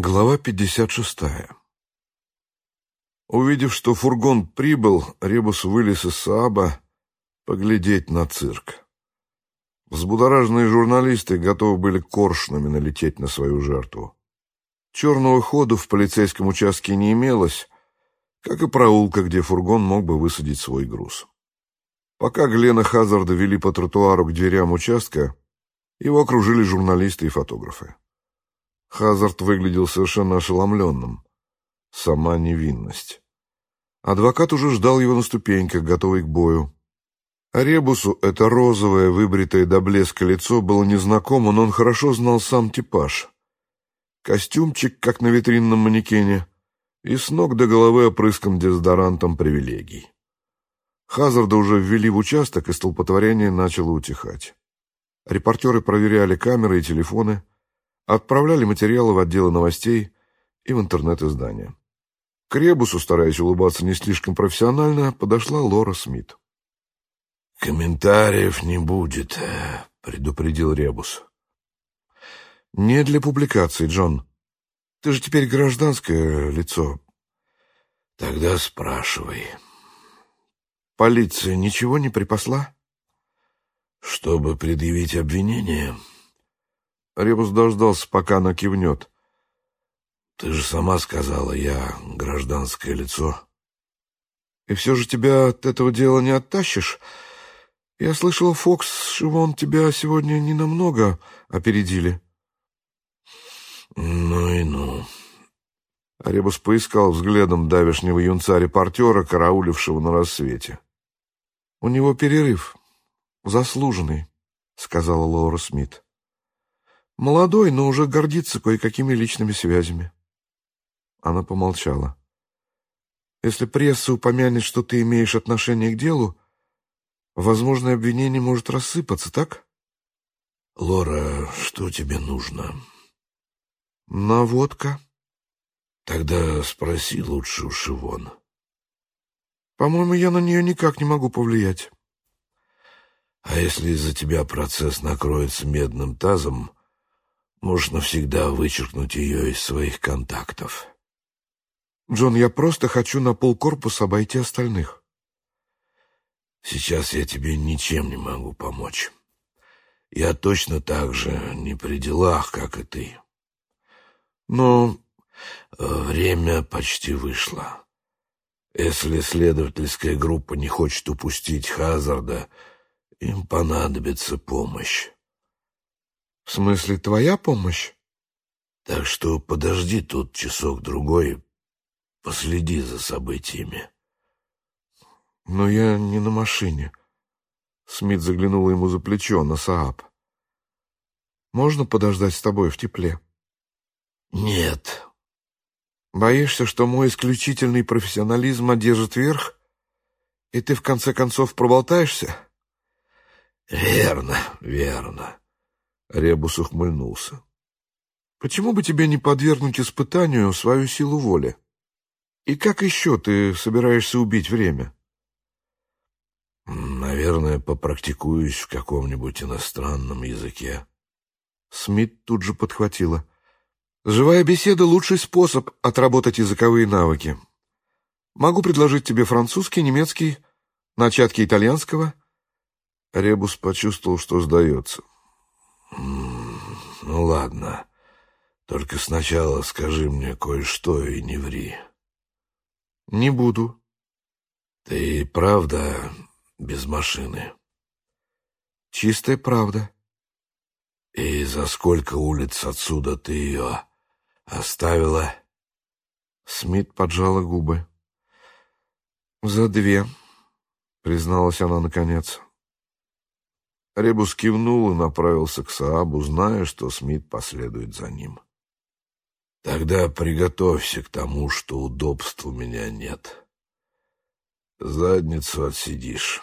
Глава 56. Увидев, что фургон прибыл, Ребус вылез из Сааба поглядеть на цирк. Взбудораженные журналисты готовы были коршунами налететь на свою жертву. Черного хода в полицейском участке не имелось, как и проулка, где фургон мог бы высадить свой груз. Пока Глена Хазарда вели по тротуару к дверям участка, его окружили журналисты и фотографы. Хазард выглядел совершенно ошеломленным. Сама невинность. Адвокат уже ждал его на ступеньках, готовый к бою. А Ребусу это розовое, выбритое до блеска лицо было незнакомо, но он хорошо знал сам типаж. Костюмчик, как на витринном манекене, и с ног до головы опрыскан дезодорантом привилегий. Хазарда уже ввели в участок, и столпотворение начало утихать. Репортеры проверяли камеры и телефоны, Отправляли материалы в отделы новостей и в интернет-издания. К Ребусу, стараясь улыбаться не слишком профессионально, подошла Лора Смит. «Комментариев не будет», — предупредил Ребус. «Не для публикации, Джон. Ты же теперь гражданское лицо». «Тогда спрашивай». «Полиция ничего не припасла?» «Чтобы предъявить обвинение?» Ребус дождался, пока она кивнет. «Ты же сама сказала, я гражданское лицо». «И все же тебя от этого дела не оттащишь? Я слышала, Фокс с Шивон тебя сегодня ненамного опередили». «Ну и ну». Ребус поискал взглядом давешнего юнца-репортера, караулившего на рассвете. «У него перерыв. Заслуженный», — сказала Лаура Смит. Молодой, но уже гордится кое-какими личными связями. Она помолчала. Если пресса упомянет, что ты имеешь отношение к делу, возможное обвинение может рассыпаться, так? Лора, что тебе нужно? Наводка. Тогда спроси лучше у Шивон. По-моему, я на нее никак не могу повлиять. А если из-за тебя процесс накроется медным тазом, Можешь навсегда вычеркнуть ее из своих контактов. Джон, я просто хочу на полкорпуса обойти остальных. Сейчас я тебе ничем не могу помочь. Я точно так же не при делах, как и ты. Но время почти вышло. Если следовательская группа не хочет упустить Хазарда, им понадобится помощь. В смысле, твоя помощь? Так что подожди тут часок-другой, последи за событиями. Но я не на машине. Смит заглянула ему за плечо на Сааб. Можно подождать с тобой в тепле? Нет. Боишься, что мой исключительный профессионализм одержит верх, и ты в конце концов проболтаешься? Верно, верно. Ребус ухмыльнулся. «Почему бы тебе не подвергнуть испытанию свою силу воли? И как еще ты собираешься убить время?» «Наверное, попрактикуюсь в каком-нибудь иностранном языке». Смит тут же подхватила. «Живая беседа — лучший способ отработать языковые навыки. Могу предложить тебе французский, немецкий, начатки итальянского». Ребус почувствовал, что сдается. «Ну ладно, только сначала скажи мне кое-что и не ври». «Не буду». «Ты правда без машины?» «Чистая правда». «И за сколько улиц отсюда ты ее оставила?» Смит поджала губы. «За две», — призналась она наконец. Ребус кивнул и направился к Саабу, зная, что Смит последует за ним. «Тогда приготовься к тому, что удобств у меня нет. Задницу отсидишь».